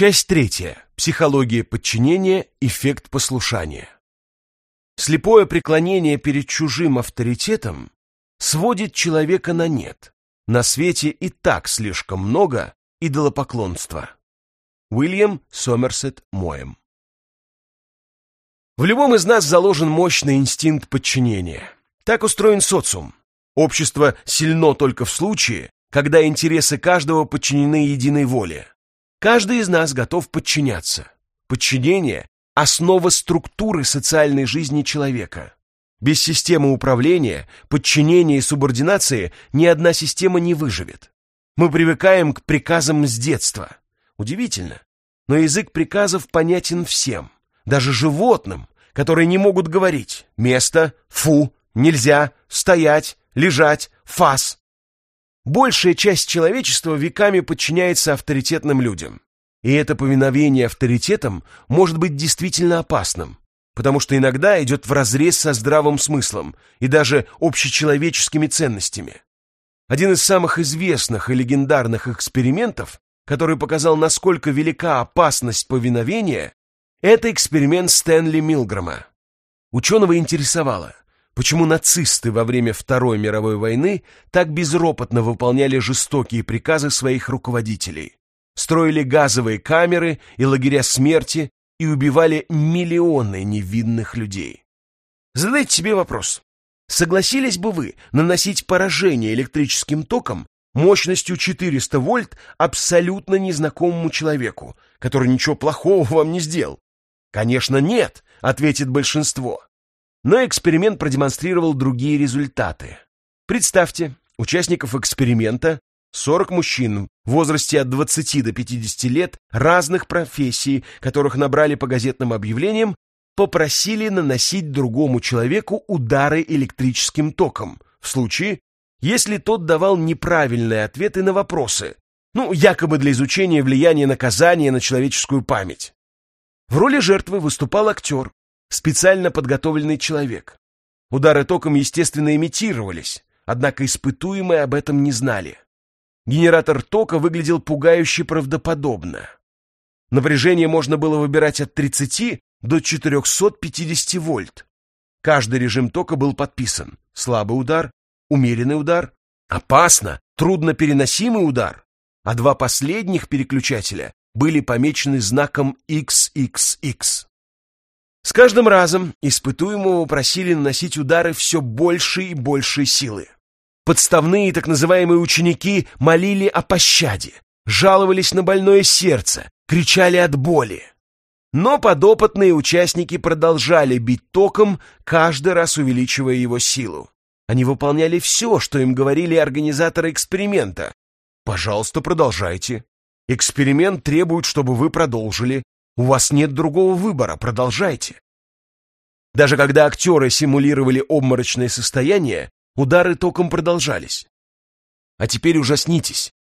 Часть третья. Психология подчинения. Эффект послушания. Слепое преклонение перед чужим авторитетом сводит человека на нет. На свете и так слишком много идолопоклонства. Уильям Сомерсет Моэм В любом из нас заложен мощный инстинкт подчинения. Так устроен социум. Общество сильно только в случае, когда интересы каждого подчинены единой воле. Каждый из нас готов подчиняться. Подчинение – основа структуры социальной жизни человека. Без системы управления, подчинения и субординации ни одна система не выживет. Мы привыкаем к приказам с детства. Удивительно, но язык приказов понятен всем, даже животным, которые не могут говорить «место», «фу», «нельзя», «стоять», «лежать», «фас». Большая часть человечества веками подчиняется авторитетным людям. И это повиновение авторитетам может быть действительно опасным, потому что иногда идет вразрез со здравым смыслом и даже общечеловеческими ценностями. Один из самых известных и легендарных экспериментов, который показал, насколько велика опасность повиновения, это эксперимент Стэнли Милгрома. Ученого интересовало, почему нацисты во время Второй мировой войны так безропотно выполняли жестокие приказы своих руководителей, строили газовые камеры и лагеря смерти и убивали миллионы невинных людей. Задайте себе вопрос. Согласились бы вы наносить поражение электрическим током мощностью 400 вольт абсолютно незнакомому человеку, который ничего плохого вам не сделал? Конечно, нет, ответит большинство. Но эксперимент продемонстрировал другие результаты. Представьте, участников эксперимента 40 мужчин в возрасте от 20 до 50 лет разных профессий, которых набрали по газетным объявлениям, попросили наносить другому человеку удары электрическим током, в случае, если тот давал неправильные ответы на вопросы, ну, якобы для изучения влияния наказания на человеческую память. В роли жертвы выступал актер, специально подготовленный человек. Удары током, естественно, имитировались, однако испытуемые об этом не знали. Генератор тока выглядел пугающе правдоподобно. Напряжение можно было выбирать от 30 до 450 вольт. Каждый режим тока был подписан. Слабый удар, умеренный удар, опасно, трудно переносимый удар. А два последних переключателя были помечены знаком XXX. С каждым разом испытуемого просили наносить удары все большей и большей силы. Подставные так называемые ученики молили о пощаде, жаловались на больное сердце, кричали от боли. Но подопытные участники продолжали бить током, каждый раз увеличивая его силу. Они выполняли все, что им говорили организаторы эксперимента. Пожалуйста, продолжайте. Эксперимент требует, чтобы вы продолжили. У вас нет другого выбора, продолжайте. Даже когда актеры симулировали обморочное состояние, удары током продолжались. А теперь ужаснитесь.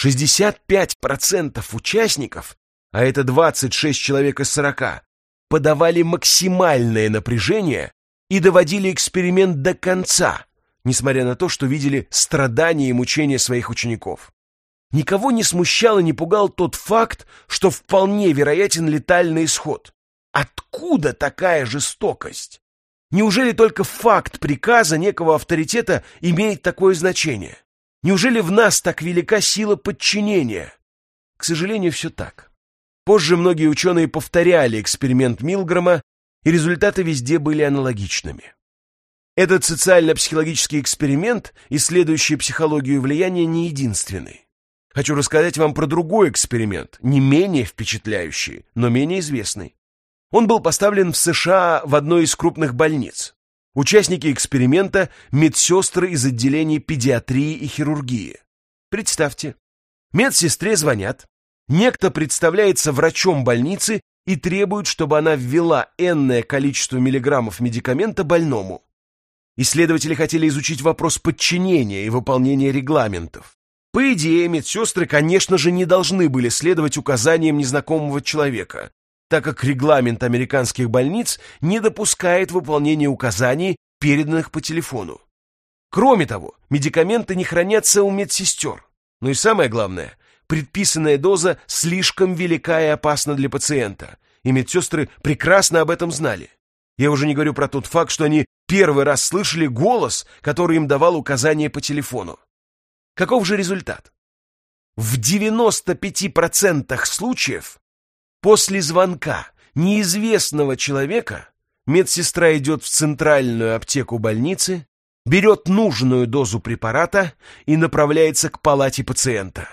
65% участников, а это 26 человек из 40, подавали максимальное напряжение и доводили эксперимент до конца, несмотря на то, что видели страдания и мучения своих учеников. Никого не смущал и не пугал тот факт, что вполне вероятен летальный исход. Откуда такая жестокость? Неужели только факт приказа некого авторитета имеет такое значение? Неужели в нас так велика сила подчинения? К сожалению, все так. Позже многие ученые повторяли эксперимент Милгрома, и результаты везде были аналогичными. Этот социально-психологический эксперимент, исследующий психологию влияния, не единственный. Хочу рассказать вам про другой эксперимент, не менее впечатляющий, но менее известный. Он был поставлен в США в одной из крупных больниц. Участники эксперимента – медсестры из отделений педиатрии и хирургии. Представьте, медсестре звонят, некто представляется врачом больницы и требует, чтобы она ввела энное количество миллиграммов медикамента больному. Исследователи хотели изучить вопрос подчинения и выполнения регламентов. По идее, медсестры, конечно же, не должны были следовать указаниям незнакомого человека, так как регламент американских больниц не допускает выполнения указаний, переданных по телефону. Кроме того, медикаменты не хранятся у медсестер. Ну и самое главное, предписанная доза слишком велика и опасна для пациента, и медсестры прекрасно об этом знали. Я уже не говорю про тот факт, что они первый раз слышали голос, который им давал указания по телефону. Каков же результат? В 95% случаев после звонка неизвестного человека медсестра идет в центральную аптеку больницы, берет нужную дозу препарата и направляется к палате пациента.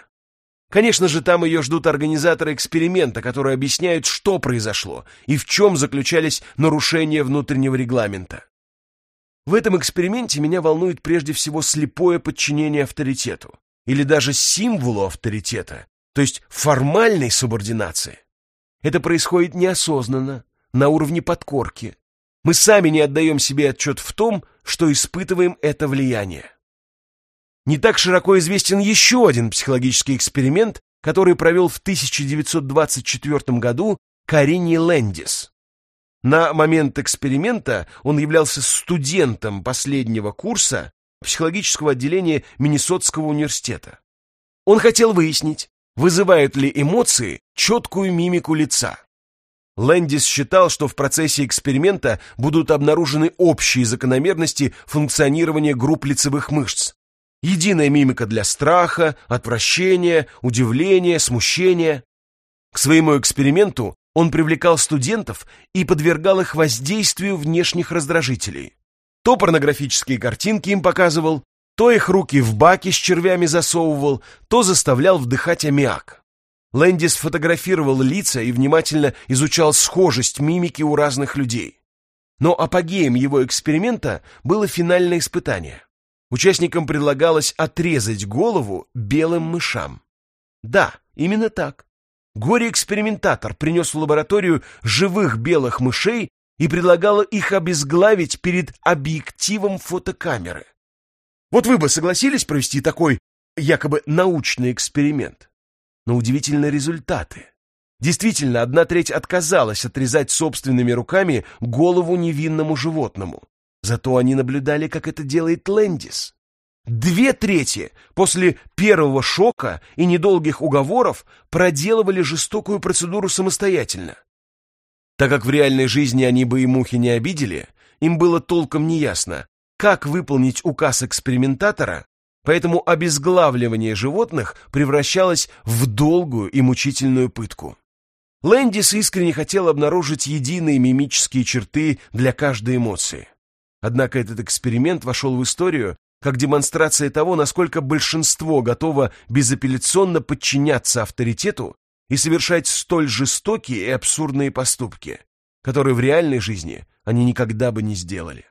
Конечно же, там ее ждут организаторы эксперимента, которые объясняют, что произошло и в чем заключались нарушения внутреннего регламента. В этом эксперименте меня волнует прежде всего слепое подчинение авторитету, или даже символу авторитета, то есть формальной субординации. Это происходит неосознанно, на уровне подкорки. Мы сами не отдаем себе отчет в том, что испытываем это влияние. Не так широко известен еще один психологический эксперимент, который провел в 1924 году Карини Лэндис. На момент эксперимента он являлся студентом последнего курса психологического отделения Миннесотского университета. Он хотел выяснить, вызывают ли эмоции четкую мимику лица. Лэндис считал, что в процессе эксперимента будут обнаружены общие закономерности функционирования групп лицевых мышц. Единая мимика для страха, отвращения, удивления, смущения. К своему эксперименту он привлекал студентов и подвергал их воздействию внешних раздражителей. То порнографические картинки им показывал, то их руки в баки с червями засовывал, то заставлял вдыхать аммиак. Лэндис фотографировал лица и внимательно изучал схожесть мимики у разных людей. Но апогеем его эксперимента было финальное испытание. Участникам предлагалось отрезать голову белым мышам. Да, именно так. Горе-экспериментатор принес в лабораторию живых белых мышей и предлагал их обезглавить перед объективом фотокамеры. Вот вы бы согласились провести такой якобы научный эксперимент? Но удивительные результаты. Действительно, одна треть отказалась отрезать собственными руками голову невинному животному. Зато они наблюдали, как это делает Лэндис. Две трети после первого шока и недолгих уговоров проделывали жестокую процедуру самостоятельно. Так как в реальной жизни они бы и мухи не обидели, им было толком неясно, как выполнить указ экспериментатора, поэтому обезглавливание животных превращалось в долгую и мучительную пытку. Лэндис искренне хотел обнаружить единые мимические черты для каждой эмоции. Однако этот эксперимент вошел в историю как демонстрация того, насколько большинство готово безапелляционно подчиняться авторитету и совершать столь жестокие и абсурдные поступки, которые в реальной жизни они никогда бы не сделали.